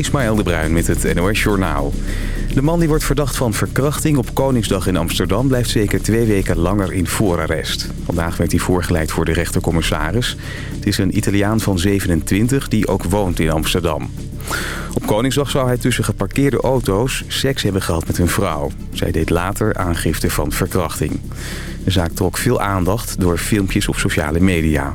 Ismaël de Bruin met het NOS Journaal. De man die wordt verdacht van verkrachting op Koningsdag in Amsterdam... blijft zeker twee weken langer in voorarrest. Vandaag werd hij voorgeleid voor de rechtercommissaris. Het is een Italiaan van 27 die ook woont in Amsterdam. Op Koningsdag zou hij tussen geparkeerde auto's seks hebben gehad met een vrouw. Zij deed later aangifte van verkrachting. De zaak trok veel aandacht door filmpjes op sociale media.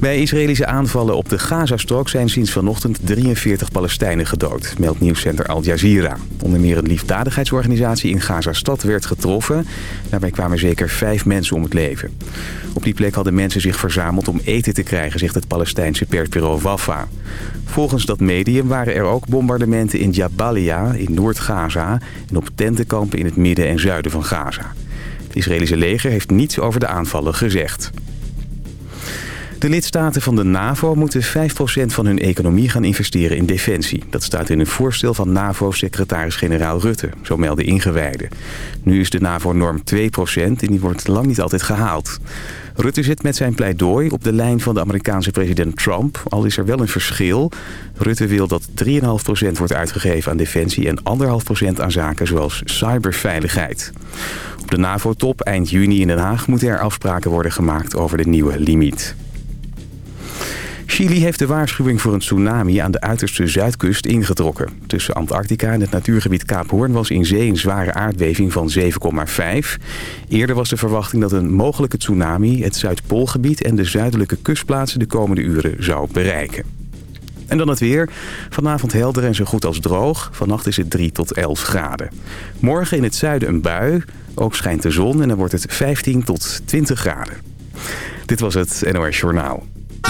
Bij Israëlische aanvallen op de Gazastrook zijn sinds vanochtend 43 Palestijnen gedood, meldt nieuwscenter Al Jazeera. Onder meer een liefdadigheidsorganisatie in Gazastad werd getroffen. Daarbij kwamen zeker vijf mensen om het leven. Op die plek hadden mensen zich verzameld om eten te krijgen, zegt het Palestijnse persbureau Wafa. Volgens dat medium waren er ook bombardementen in Jabalia in Noord-Gaza en op tentenkampen in het midden en zuiden van Gaza. Het Israëlische leger heeft niets over de aanvallen gezegd. De lidstaten van de NAVO moeten 5% van hun economie gaan investeren in defensie. Dat staat in een voorstel van NAVO-secretaris-generaal Rutte, zo melden ingewijden. Nu is de NAVO-norm 2% en die wordt lang niet altijd gehaald. Rutte zit met zijn pleidooi op de lijn van de Amerikaanse president Trump. Al is er wel een verschil. Rutte wil dat 3,5% wordt uitgegeven aan defensie en 1,5% aan zaken zoals cyberveiligheid. Op de NAVO-top eind juni in Den Haag moeten er afspraken worden gemaakt over de nieuwe limiet. Chili heeft de waarschuwing voor een tsunami aan de uiterste zuidkust ingetrokken. Tussen Antarctica en het natuurgebied Kaap Hoorn was in zee een zware aardbeving van 7,5. Eerder was de verwachting dat een mogelijke tsunami het Zuidpoolgebied en de zuidelijke kustplaatsen de komende uren zou bereiken. En dan het weer. Vanavond helder en zo goed als droog. Vannacht is het 3 tot 11 graden. Morgen in het zuiden een bui. Ook schijnt de zon en dan wordt het 15 tot 20 graden. Dit was het NOS Journaal.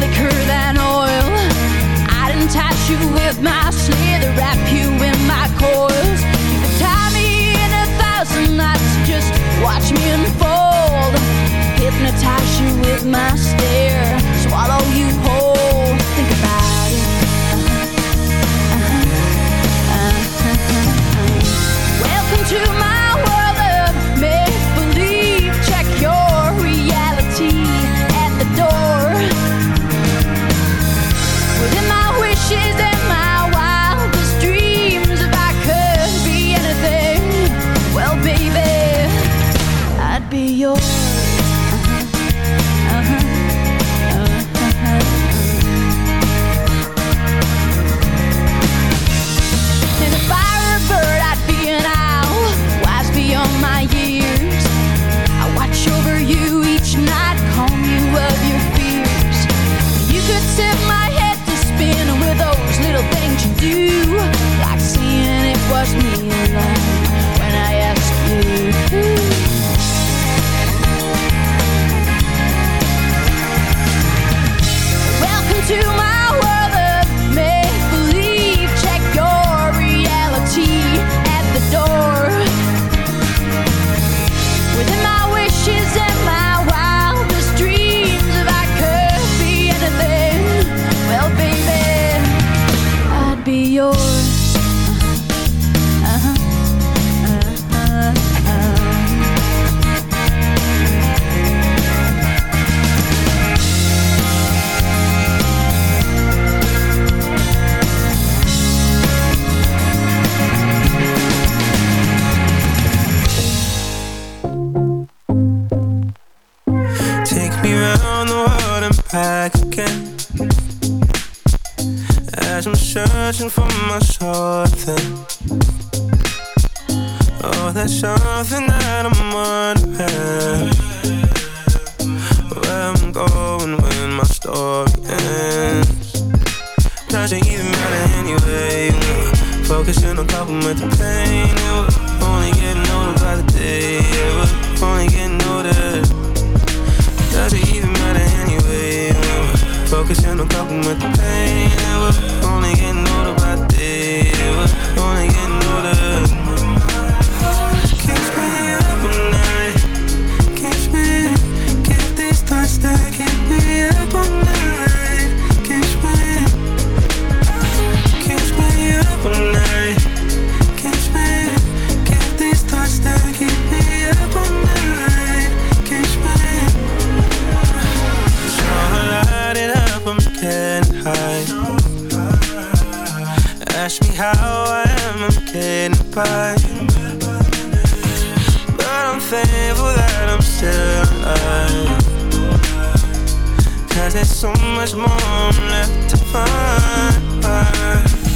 Slicker than oil. I'd entice you with my slither, wrap you in my coils. Tie me in a thousand knots, just watch me unfold. Hypnotize you with my stare, swallow you whole. I'm searching for my something. Oh, there's something that I'm wondering. Where I'm going when my story ends. Doesn't even matter anyway. Focusing on coping with the pain. Yeah, we're only getting older by the day. Yeah, we're only getting with the pain. Yeah, we're only getting older how I am, I'm getting by. But I'm thankful that I'm still alive. Cause there's so much more left to find.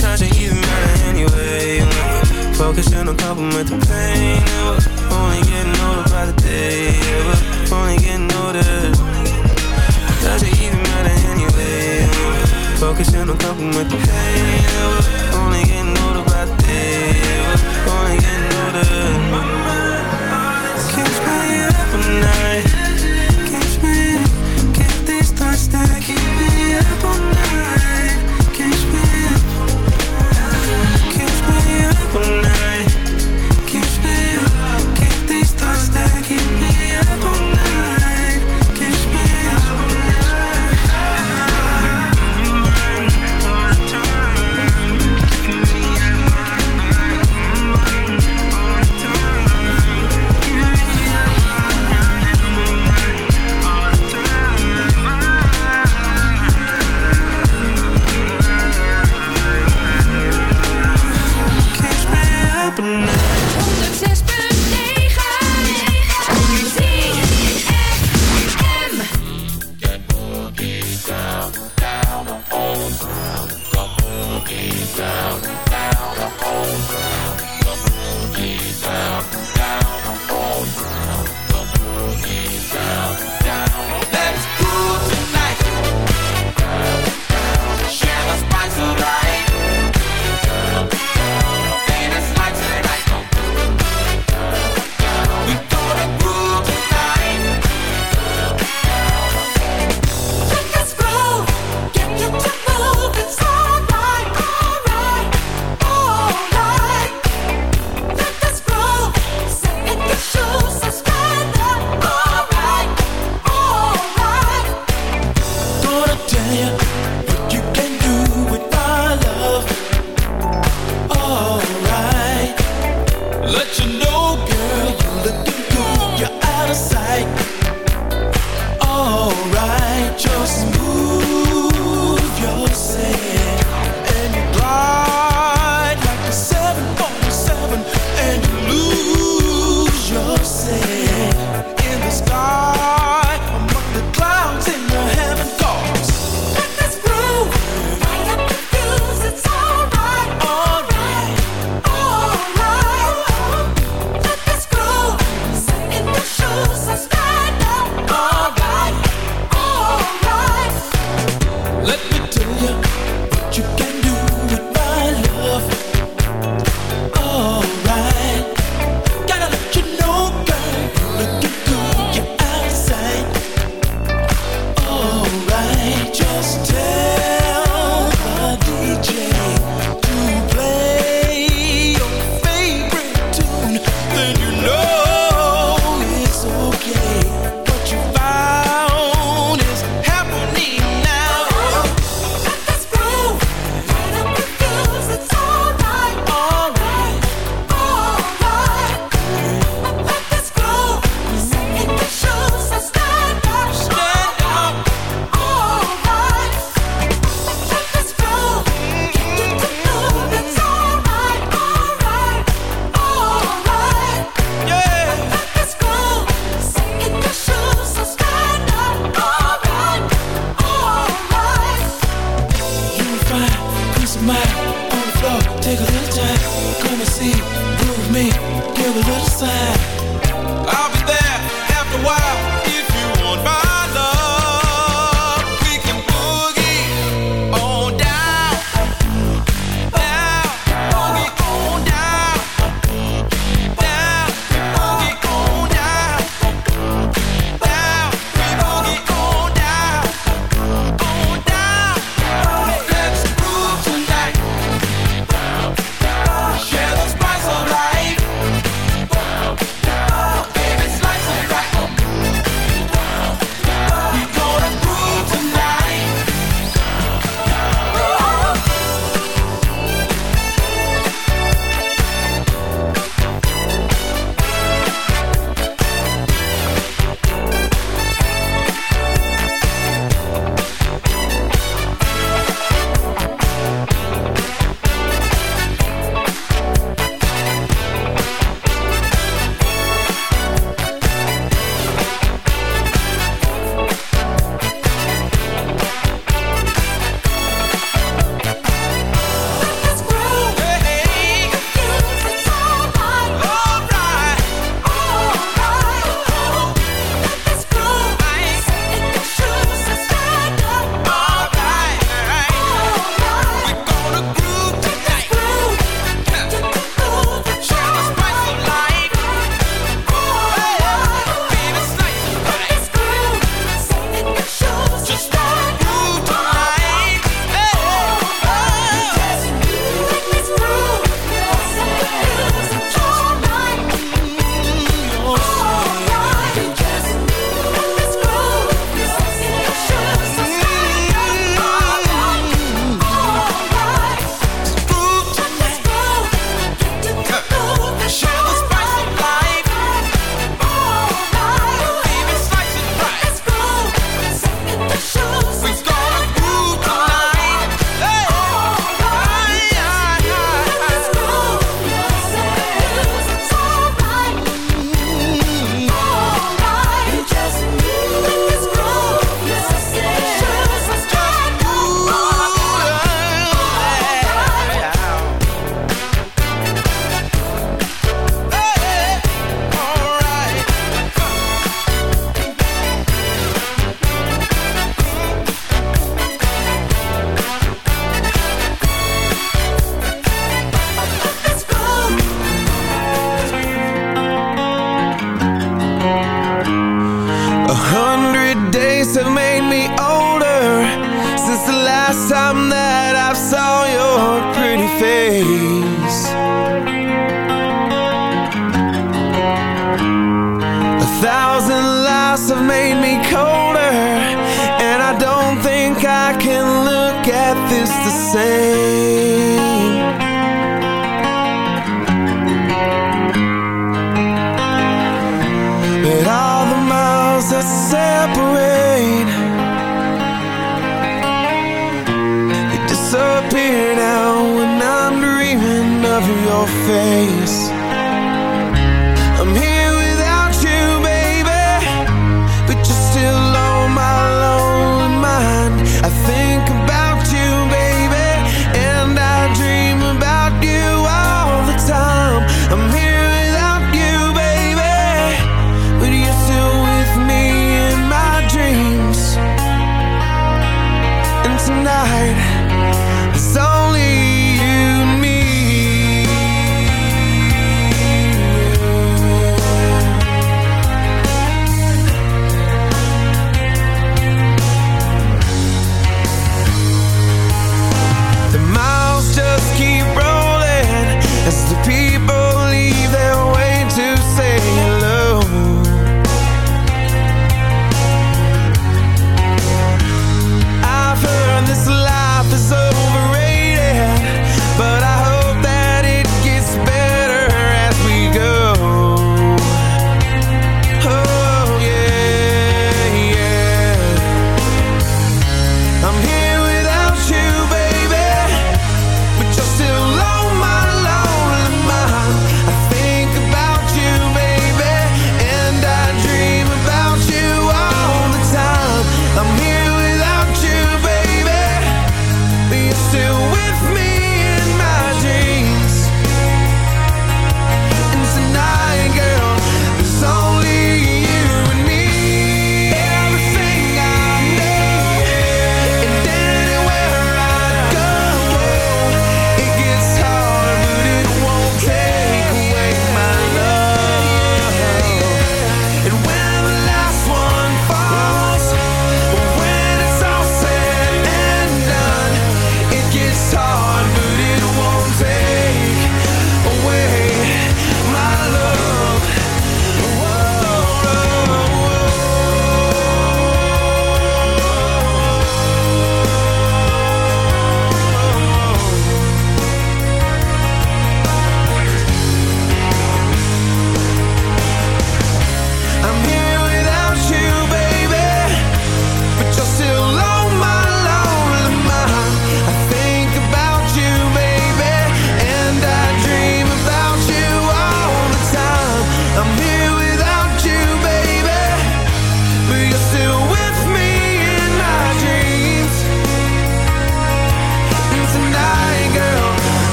Doesn't even matter anyway. Focusing on coping with the pain. Only getting older by the day. Only getting older. Focusing on coping with the. Only getting older by the day. Only getting older. Keeps me up all night. Keeps me, keep these thoughts that keep me up all night.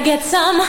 get some.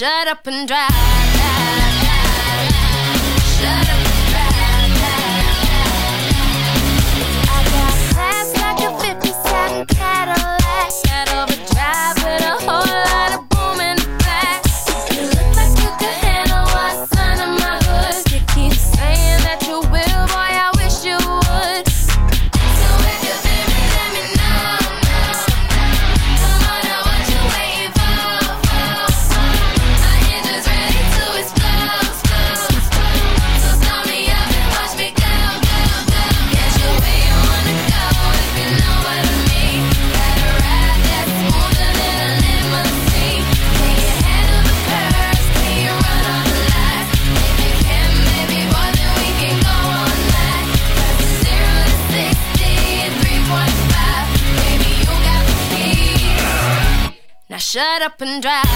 shut up and drive. up and dry.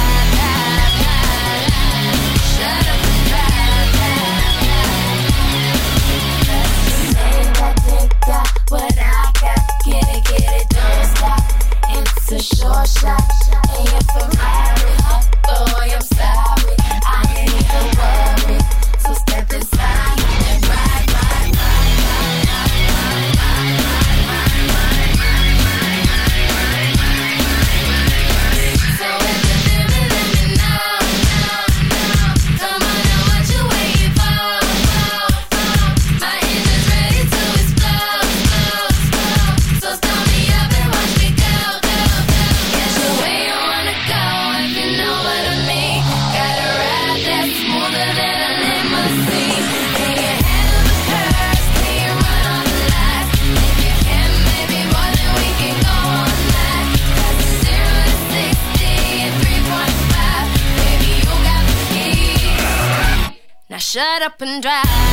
up and drive.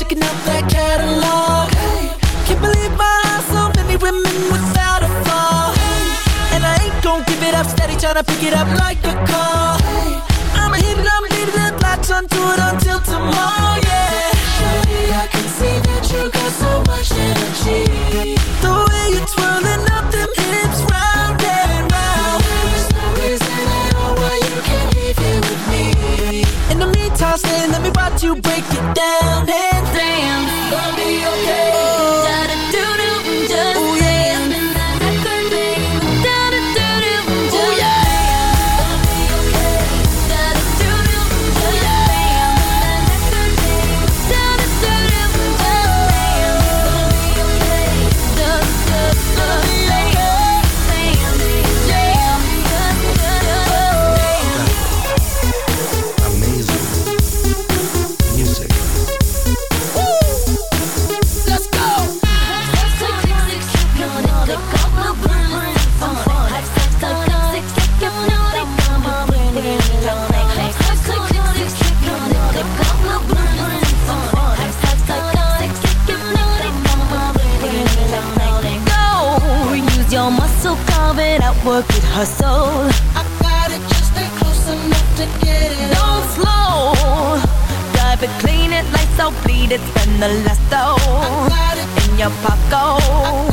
checking out that catalog. Hey, can't believe my eyes, so many women without a flaw. Hey, and I ain't gon' give it up, steady tryna pick it up like a car. Hey, I'ma hit, it, I'm leaving that latch onto it until tomorrow. Hustle. I got it just ain't close enough to get it. Don't slow. Dive it, clean it, lights out, bleed it, spend the last though. In your pocket.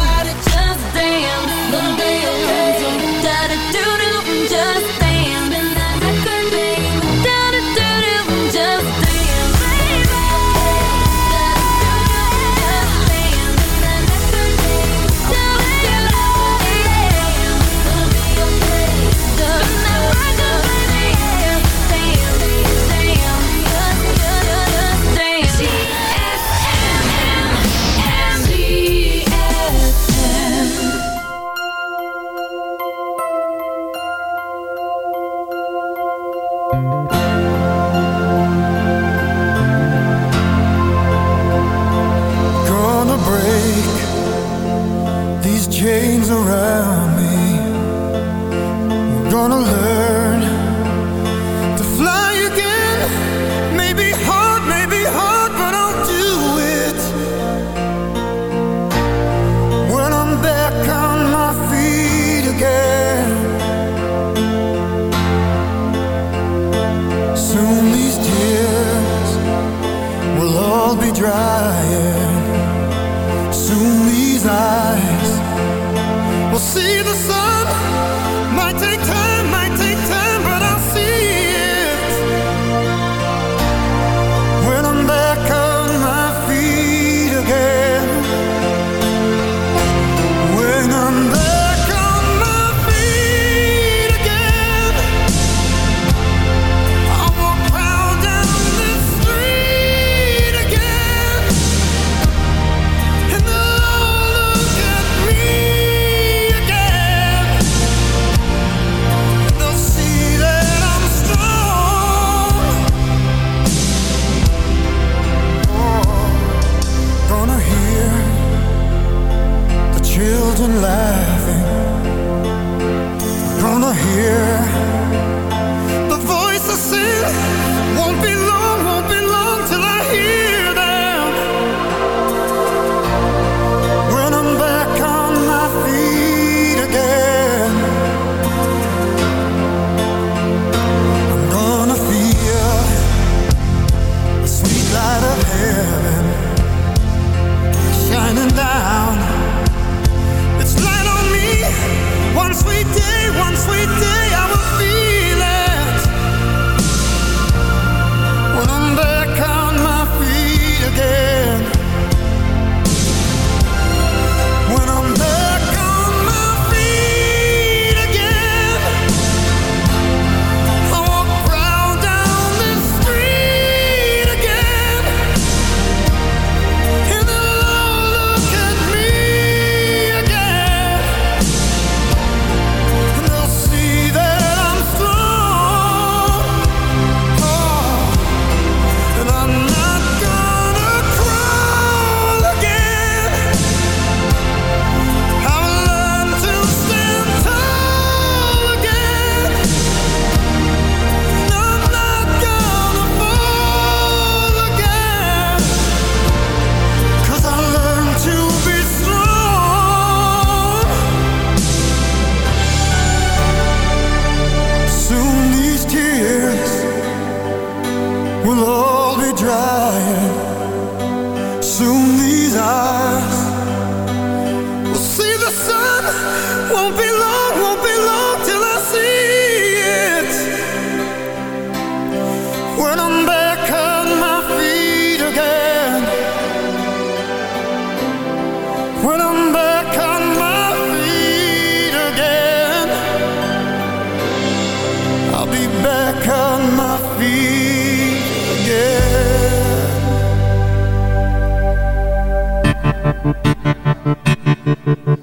breathe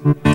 again.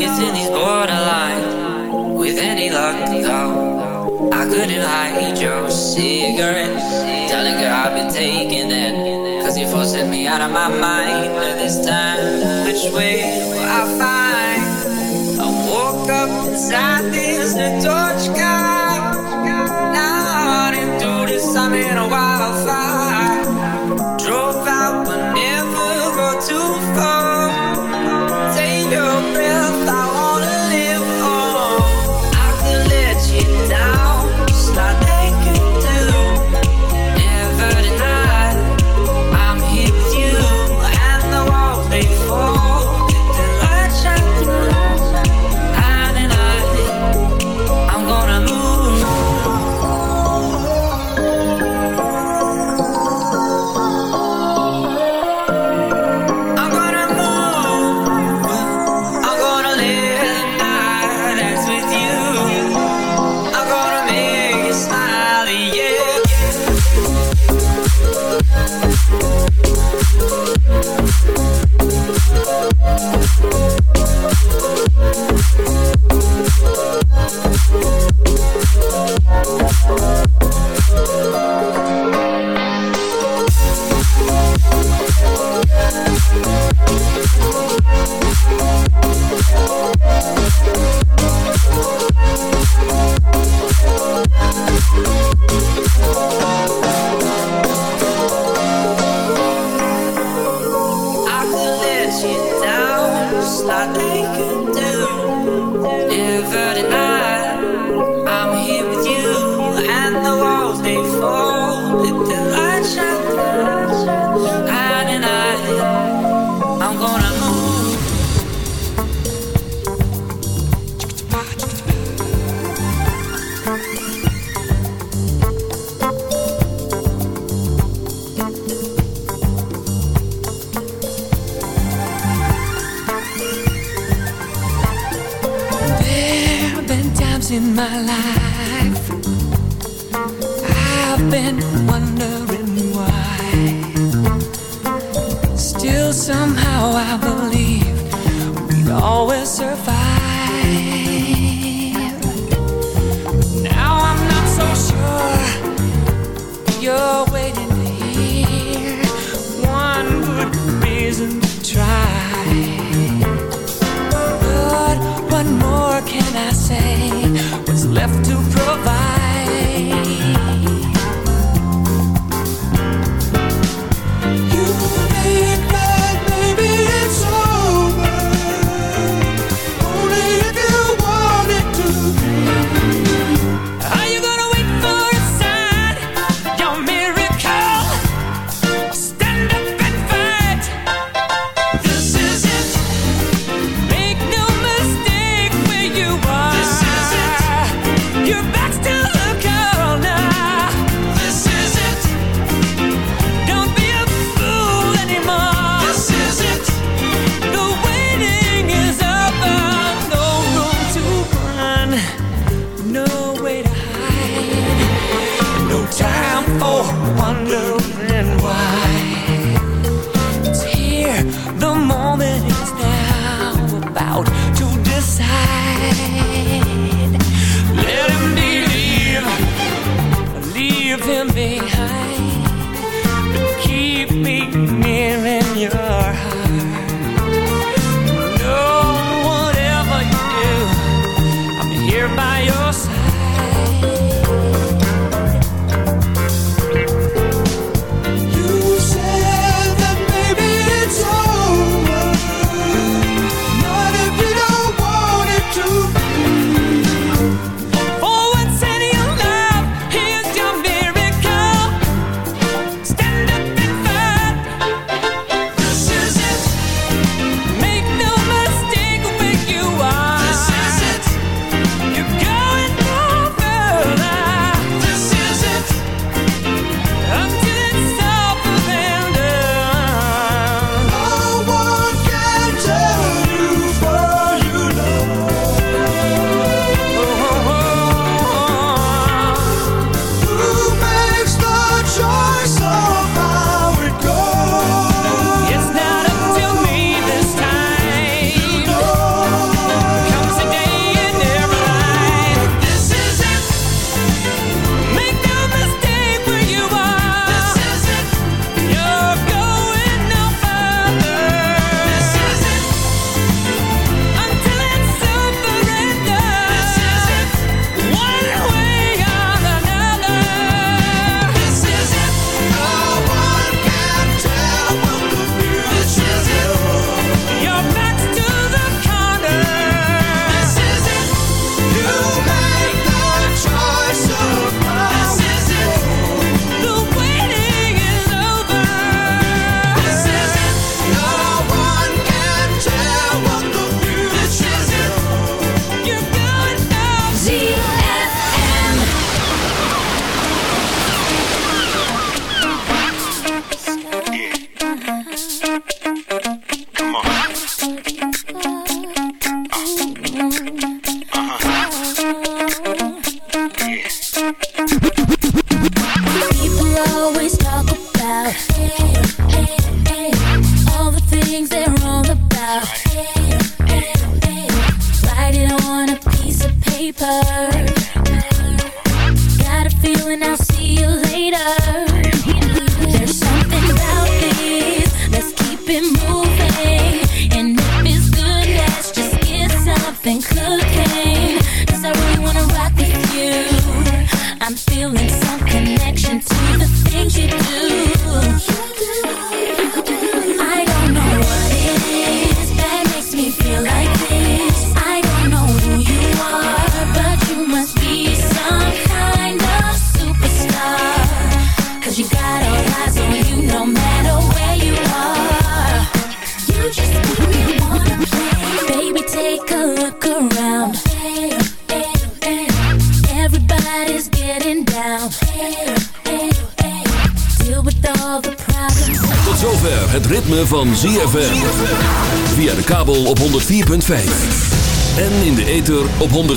It's in these borderline. With any luck, though, I couldn't hide your cigarette. Telling her I've been taking it. Cause you forcing me out of my mind. But this time, which way will I find? I woke up inside this torch car. Now I didn't do this, I'm in a while.